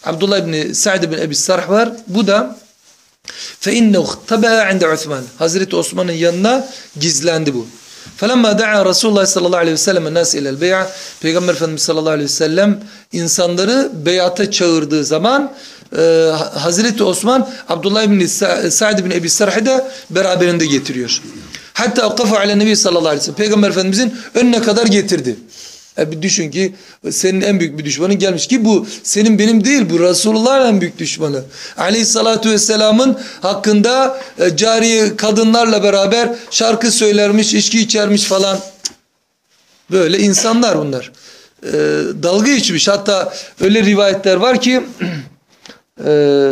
Abdullah ibni Sa'd ibn Ebi Sarh var. Bu da فَاِنَّهُ اخْتَبَى عِنْدَ Osman. Hazreti Osman'ın yanına gizlendi bu. فَلَمَّا دَعَى Resulullah sallallahu aleyhi ve sellem النَّاسِ اِلَى الْبَيْعَ Peygamber Efendimiz sallallahu aleyhi ve sellem insanları beyata çağırdığı zaman e, Hazreti Osman Abdullah ibn Sa'd ibn Ebi Sarh'ı da beraberinde getiriyor. Hatta kafa ale nebi sallallahu aleyhi ve sellem. Peygamber Efendimizin önüne kadar getirdi. E bir düşün ki senin en büyük bir düşmanın gelmiş ki bu senin benim değil bu Resulullah'ın en büyük düşmanı. Aleyhissalatu vesselamın hakkında e, kadınlarla beraber şarkı söylermiş, içki içermiş falan. Böyle insanlar bunlar. E, dalga geçmiş. Hatta öyle rivayetler var ki e,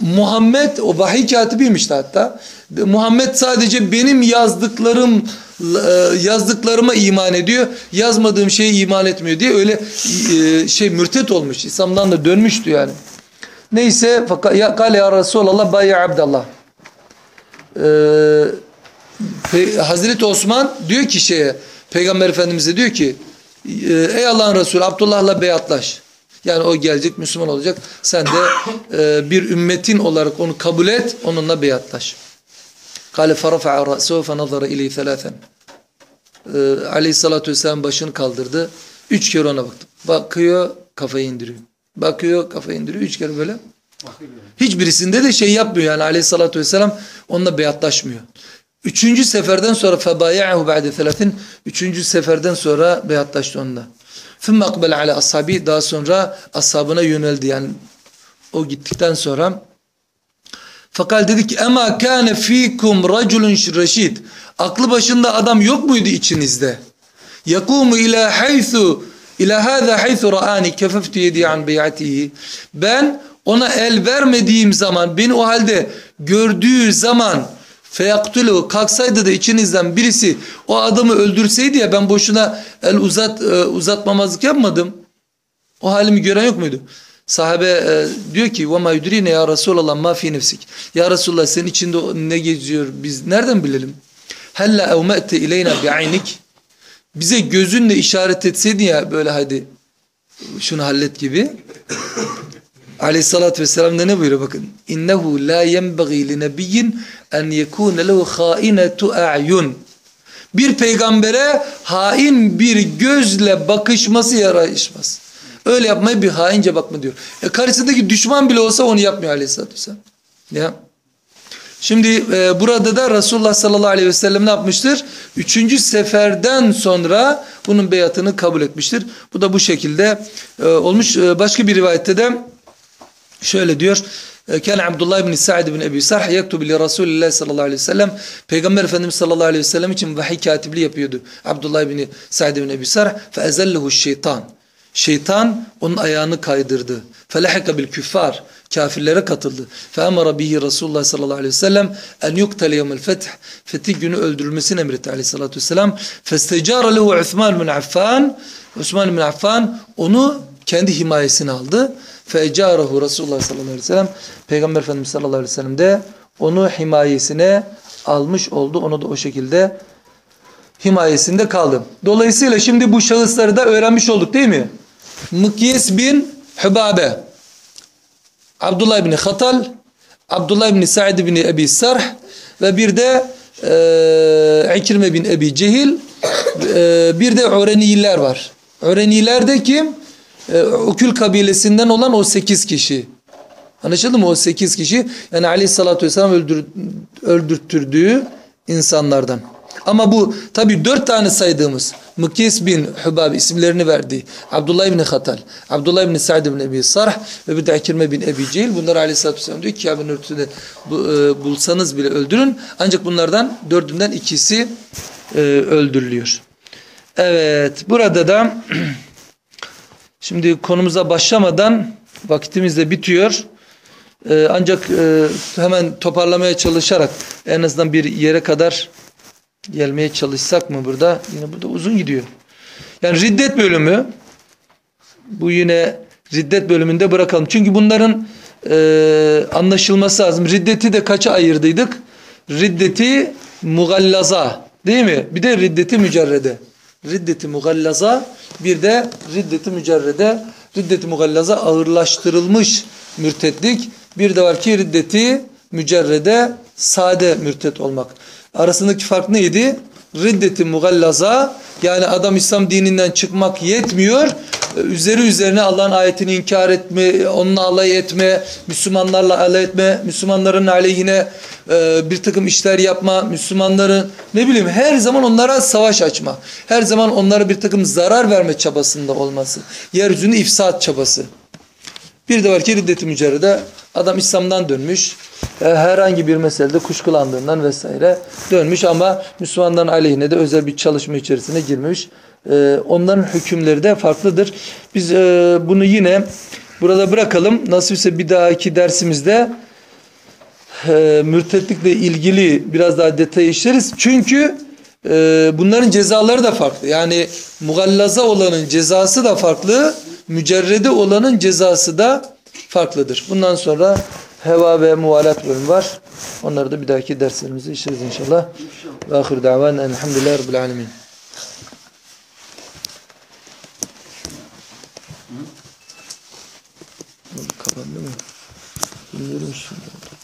Muhammed o vahiy katibiymiş hatta. Muhammed sadece benim yazdıklarım e, yazdıklarıma iman ediyor. Yazmadığım şeye iman etmiyor diye öyle e, şey mürtet olmuş. İslam'dan da dönmüştü yani. Neyse ya kale ya Resulallah bayi Abdallah. Ee, Hazreti Osman diyor ki şeye Peygamber Efendimiz'e diyor ki ey Allah'ın Resulü Abdullah'la beyatlaş. Yani o gelecek Müslüman olacak. Sen de e, bir ümmetin olarak onu kabul et. Onunla beyatlaş. Kale farafa'a ra'suhu fe nazara ileyhi thelâthen. E, aleyhissalatü vesselam başını kaldırdı. Üç kere ona baktı. Bakıyor kafayı indiriyor. Bakıyor kafayı indiriyor. Üç kere böyle. Hiçbirisinde de şey yapmıyor yani aleyhissalatü vesselam onunla beyatlaşmıyor. Üçüncü seferden sonra febayahu ba'de thelâthin. Üçüncü seferden sonra beyatlaştı onunla. ثُمَّ اَقْبَلَ عَلَى ashabi Daha sonra ashabına yöneldi. Yani o gittikten sonra fakat dedi ki ema kâne fîkum raculun reşid. Aklı başında adam yok muydu içinizde? Yakumu ila haythu ila hâzâ haythu ra'ani kefeftu yedi an beyatihi. Ben ona el vermediğim zaman beni o halde gördüğü zaman feyaktulu kalksaydı da içinizden birisi o adamı öldürseydi ya ben boşuna el uzat e, uzatmamazlık yapmadım. O halimi gören yok muydu? Sahabe e, diyor ki ve maydurine ya Resulallah ma fi nefsik. Ya Resulallah senin içinde ne geziyor biz nereden bilelim? Hella evme'te ileyna bi'aynik. Bize gözünle işaret etseydin ya böyle hadi şunu hallet gibi. Aleyhissalatü vesselam da ne buyuruyor bakın. İnnehu la yenbagî li nebiyyin en yekûne lehu khâinetu a'yun. Bir peygambere hain bir gözle bakışması yaraşmaz. Öyle yapmayı bir haince bakma diyor. E karşısındaki düşman bile olsa onu yapmıyor aleyhissalatü vesselam. Ya. Şimdi e, burada da Resulullah sallallahu aleyhi ve sellem ne yapmıştır? Üçüncü seferden sonra bunun beyatını kabul etmiştir. Bu da bu şekilde e, olmuş. E, başka bir rivayette de şöyle diyor. Kâne Abdullah ibn Sa'd ibn Ebi Sarh yektubu li Resulillah sallallahu aleyhi ve sellem. Peygamber Efendimiz sallallahu aleyhi ve sellem için vahiy katipliği yapıyordu. Abdullah ibn Sa'd ibn Ebi Sarh. Fe ezellehu şeytan. Şeytan onun ayağını kaydırdı. Felahika bil küffar. Kafirlere katıldı. Feemara bihi Resulullah sallallahu aleyhi ve sellem en yuktele yevmel feth. Fetih günü öldürülmesini emretti aleyhissalatü vesselam. Festecara lehu Uthman bin Affan. Osman bin Affan onu kendi himayesine aldı. Fecarahu Resulullah sallallahu aleyhi ve sellem. Peygamber Efendimiz sallallahu aleyhi ve sellem de onu himayesine almış oldu. Onu da o şekilde himayesinde kaldı. Dolayısıyla şimdi bu şahısları da öğrenmiş olduk değil mi? Mıkyes bin Hübabe, Abdullah bin Hatal, Abdullah bin Sa'id bin Ebi Sarh ve bir de e, İkrime bin Ebi Cehil, e, bir de Ureniler var. Ureniler de kim? E, Ukül kabilesinden olan o sekiz kişi. Anlaşıldı mı? O sekiz kişi yani aleyhissalatü vesselam öldür, öldürttürdüğü insanlardan. Ama bu tabi dört tane saydığımız Mıkis bin Hubab isimlerini verdi. Abdullah bin Hatal, Abdullah bin Sa'd bin Ebi Sarh ve bir de Akirme bin Ebi Cehil. Bunlar aleyhissalatü vesselam diyor ki Kabe'nin örtüsünde bulsanız bile öldürün. Ancak bunlardan dördünden ikisi e, öldürülüyor. Evet burada da şimdi konumuza başlamadan vakitimiz de bitiyor. Ee, ancak e, hemen toparlamaya çalışarak en azından bir yere kadar gelmeye çalışsak mı burada? Yine burada uzun gidiyor. Yani riddet bölümü bu yine riddet bölümünde bırakalım. Çünkü bunların e, anlaşılması lazım. Riddeti de kaça ayırdıydık? Riddeti mugallaza değil mi? Bir de riddeti mücerrede. Riddeti mugallaza bir de riddeti mücerrede. Riddeti mugallaza ağırlaştırılmış mürtetlik. Bir de var ki riddeti mücerrede sade mürtet olmak. Arasındaki fark neydi? Riddeti mugallaza yani adam İslam dininden çıkmak yetmiyor. Üzeri üzerine Allah'ın ayetini inkar etme, onunla alay etme, Müslümanlarla alay etme, Müslümanların aleyhine e, bir takım işler yapma, Müslümanların ne bileyim her zaman onlara savaş açma, her zaman onlara bir takım zarar verme çabasında olması, yeryüzünü ifsat çabası. Bir de var ki riddet-i mücerrede adam İslam'dan dönmüş. e, Herhangi bir meselede kuşkulandığından vesaire dönmüş ama Müslümanların aleyhine de özel bir çalışma içerisine girmemiş. E, Onların hükümleri de farklıdır. Biz e, bunu yine burada bırakalım. Nasipse bir dahaki dersimizde e, mürtetlikle ilgili biraz daha detay işleriz. Çünkü e, bunların cezaları da farklı. Yani mugallaza olanın cezası da farklı, mücerrede olanın cezası da farklıdır. Bundan sonra heva ve muvalat bölümü var. Onları da bir dahaki derslerimizde işleriz inşallah. Ve ahir davan elhamdülillahi rabbil alemin. Kapandı mı? Bilmiyorum şimdi.